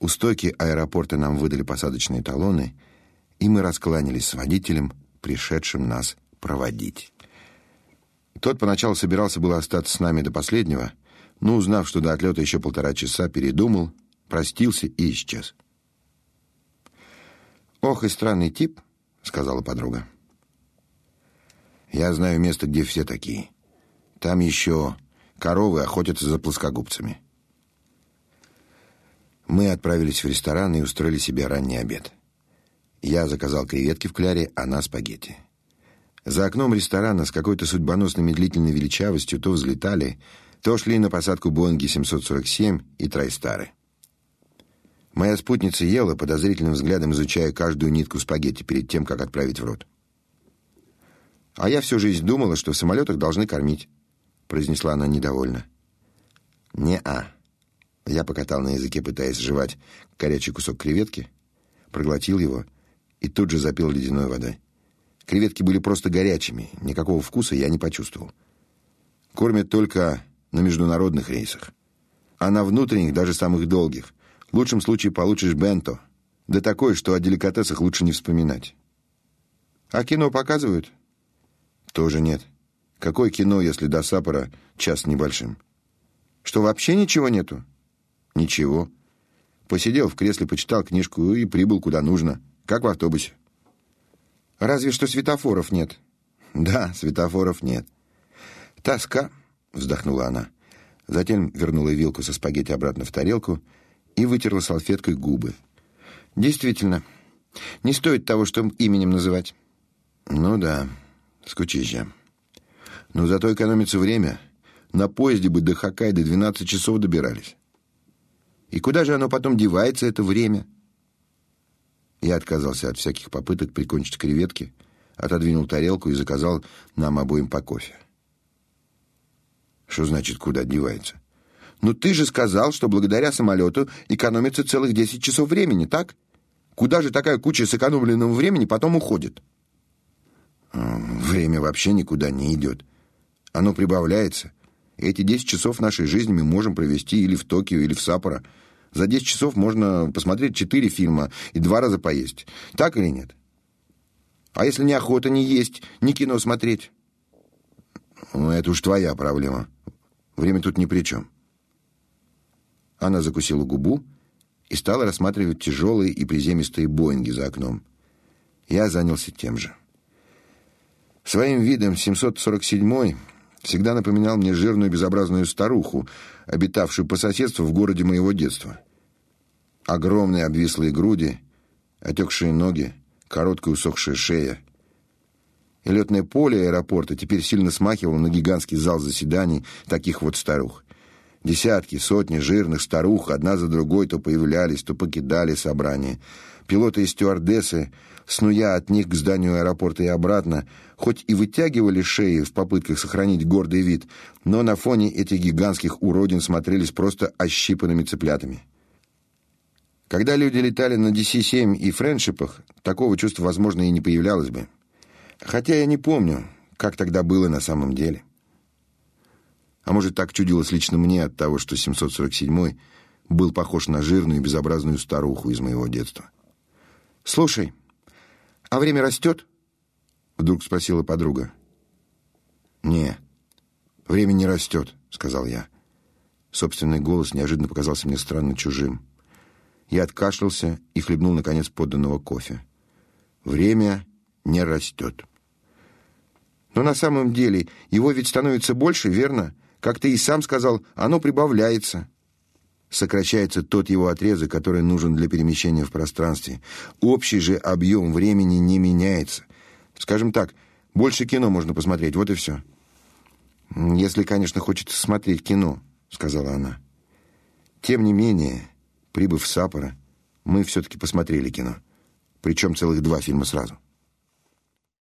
У стойки аэропорта нам выдали посадочные талоны, и мы раскланялись с водителем, пришедшим нас проводить. Тот поначалу собирался было остаться с нами до последнего, но, узнав, что до отлета еще полтора часа, передумал, простился и исчез. «Ох, и странный тип», — сказала подруга. «Я знаю место, где все такие. Там еще коровы охотятся за плоскогубцами». Мы отправились в ресторан и устроили себе ранний обед. Я заказал креветки в кляре, она спагетти. За окном ресторана с какой-то судьбоносной медлительной величавостью то взлетали, то шли на посадку Боинги 747 и Трайстары. Моя спутница ела, подозрительным взглядом изучая каждую нитку спагетти перед тем, как отправить в рот. «А я всю жизнь думала, что в самолетах должны кормить», — произнесла она недовольно. «Не-а», я покатал на языке, пытаясь жевать горячий кусок креветки, проглотил его и тут же запил ледяной водой. Креветки были просто горячими, никакого вкуса я не почувствовал. Кормят только на международных рейсах. А на внутренних, даже самых долгих, в лучшем случае получишь бенто. Да такое, что о деликатесах лучше не вспоминать. А кино показывают? Тоже нет. Какое кино, если до Сапора час небольшим? Что, вообще ничего нету? Ничего. Посидел в кресле, почитал книжку и прибыл куда нужно, как в автобусе. Разве что светофоров нет. Да, светофоров нет. Тоска, вздохнула она. Затем вернула вилку со спагетти обратно в тарелку и вытерла салфеткой губы. Действительно, не стоит того, что именем называть. Ну да, скучище. Но зато экономится время. На поезде бы до Хоккайдо 12 часов добирались. И куда же оно потом девается, это время? Я отказался от всяких попыток прикончить креветки, отодвинул тарелку и заказал нам обоим по кофе. Что значит, куда девается? Ну ты же сказал, что благодаря самолету экономится целых 10 часов времени, так? Куда же такая куча сэкономленного времени потом уходит? Время вообще никуда не идет. Оно прибавляется. Эти 10 часов нашей жизни мы можем провести или в Токио, или в Саппоро. За 10 часов можно посмотреть 4 фильма и два раза поесть. Так или нет? А если не охота не есть, не кино смотреть? Ну, это уж твоя проблема. Время тут ни при чем. Она закусила губу и стала рассматривать тяжелые и приземистые Боинги за окном. Я занялся тем же. Своим видом 747 всегда напоминал мне жирную безобразную старуху, обитавшую по соседству в городе моего детства. Огромные обвислые груди, отекшие ноги, короткая усохшая шея. И летное поле аэропорта теперь сильно смахивало на гигантский зал заседаний таких вот старух. Десятки, сотни жирных старух одна за другой то появлялись, то покидали собрание. Пилоты и стюардессы снуя от них к зданию аэропорта и обратно, хоть и вытягивали шеи в попытках сохранить гордый вид, но на фоне этих гигантских уродин смотрелись просто ощипанными цыплятами. Когда люди летали на DC-7 и френдшипах, такого чувства, возможно, и не появлялось бы. Хотя я не помню, как тогда было на самом деле. А может, так чудилось лично мне от того, что 747-й был похож на жирную и безобразную старуху из моего детства. «Слушай», «А время растет?» — вдруг спросила подруга. «Не, время не растет», — сказал я. Собственный голос неожиданно показался мне странно чужим. Я откашлялся и хлебнул, наконец, подданного кофе. «Время не растет». «Но на самом деле его ведь становится больше, верно? Как ты и сам сказал, оно прибавляется» сокращается тот его отрезок, который нужен для перемещения в пространстве. Общий же объем времени не меняется. Скажем так, больше кино можно посмотреть, вот и все. Если, конечно, хочется смотреть кино, сказала она. Тем не менее, прибыв в Саппоро, мы все таки посмотрели кино, причем целых два фильма сразу.